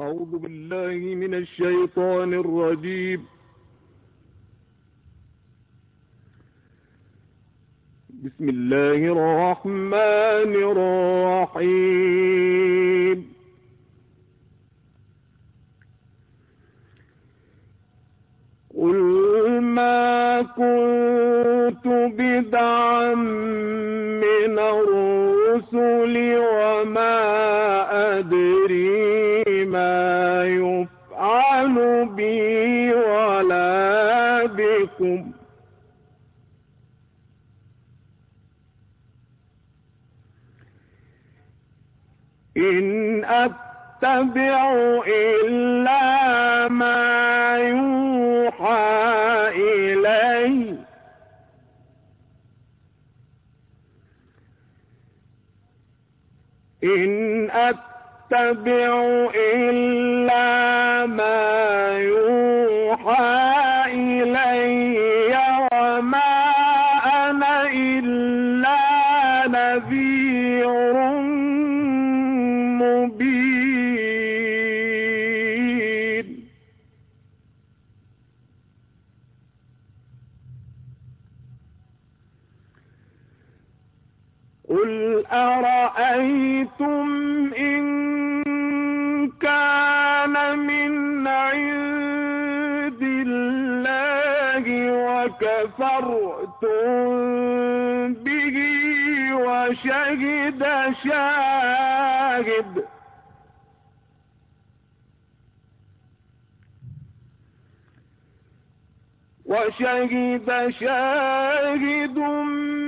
أعوذ بالله من الشيطان الرجيم. بسم الله الرحمن الرحيم. قل ما كنت بدعا من الرسل وما يفعل بي ولا بكم. إن أتبع إلا ما يوحى إلي. إن أتبع إلا ما يوحى إلي وما أنا إلا نذير مبين. قل أرأيتم إن وكفرتم به وشهد شاهد. وشهد شاهد من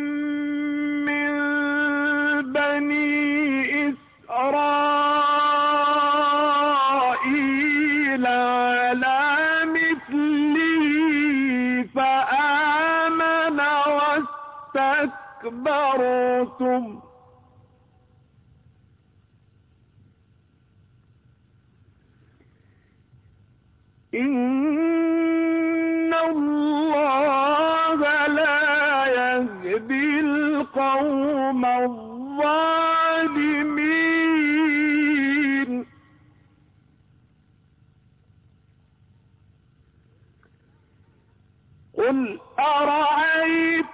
واستكبرتم إن الله لا يهدي القوم الظالمين. قل أرأيتم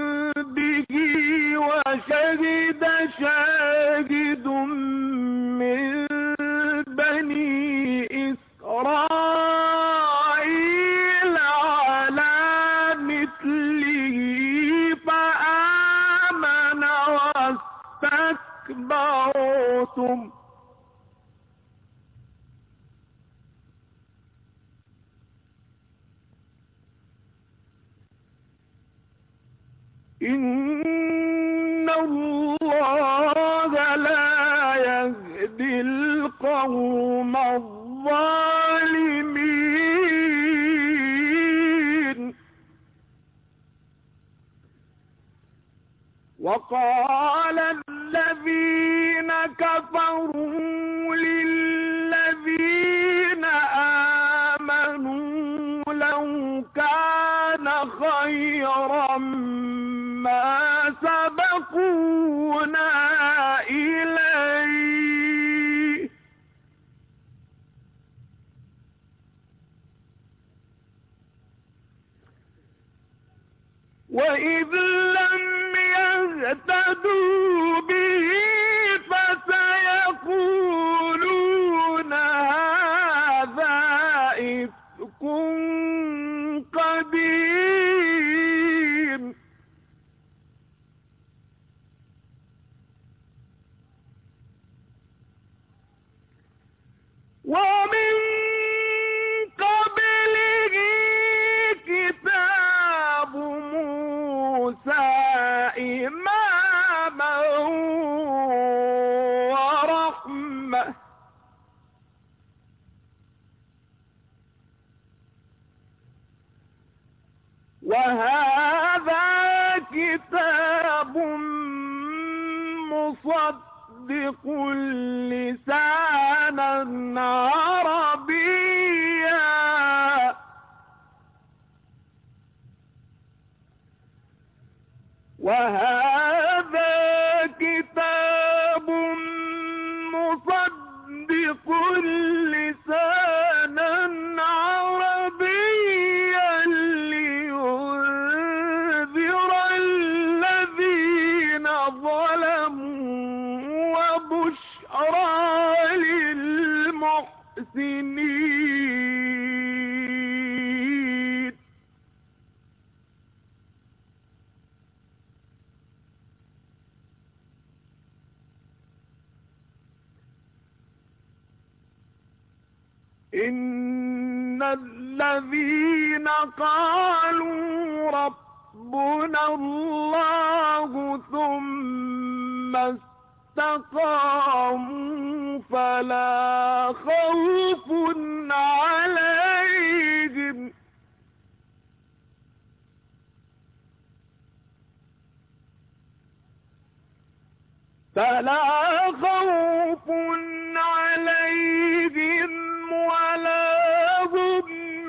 إن الله لا يهدي القوم الظالمين. وقال الذين كفروا يهتدوا به وهذا كتاب مصدق لسانا عربيا. وهذا للمحسنين إن الذين قالوا ربنا الله ثم استقاموا فلا خوف عليهم. فلا خوف عليهم ولا هم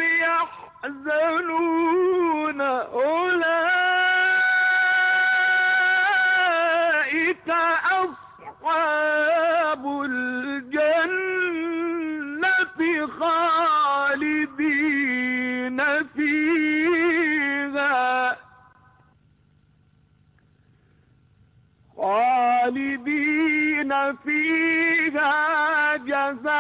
يحزنون. أولئك أصحاب الجنة خالدين فيها. خالدين فيها جزاء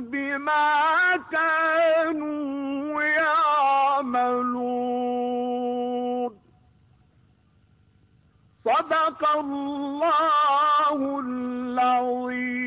بما كانوا صدق الله العظيم.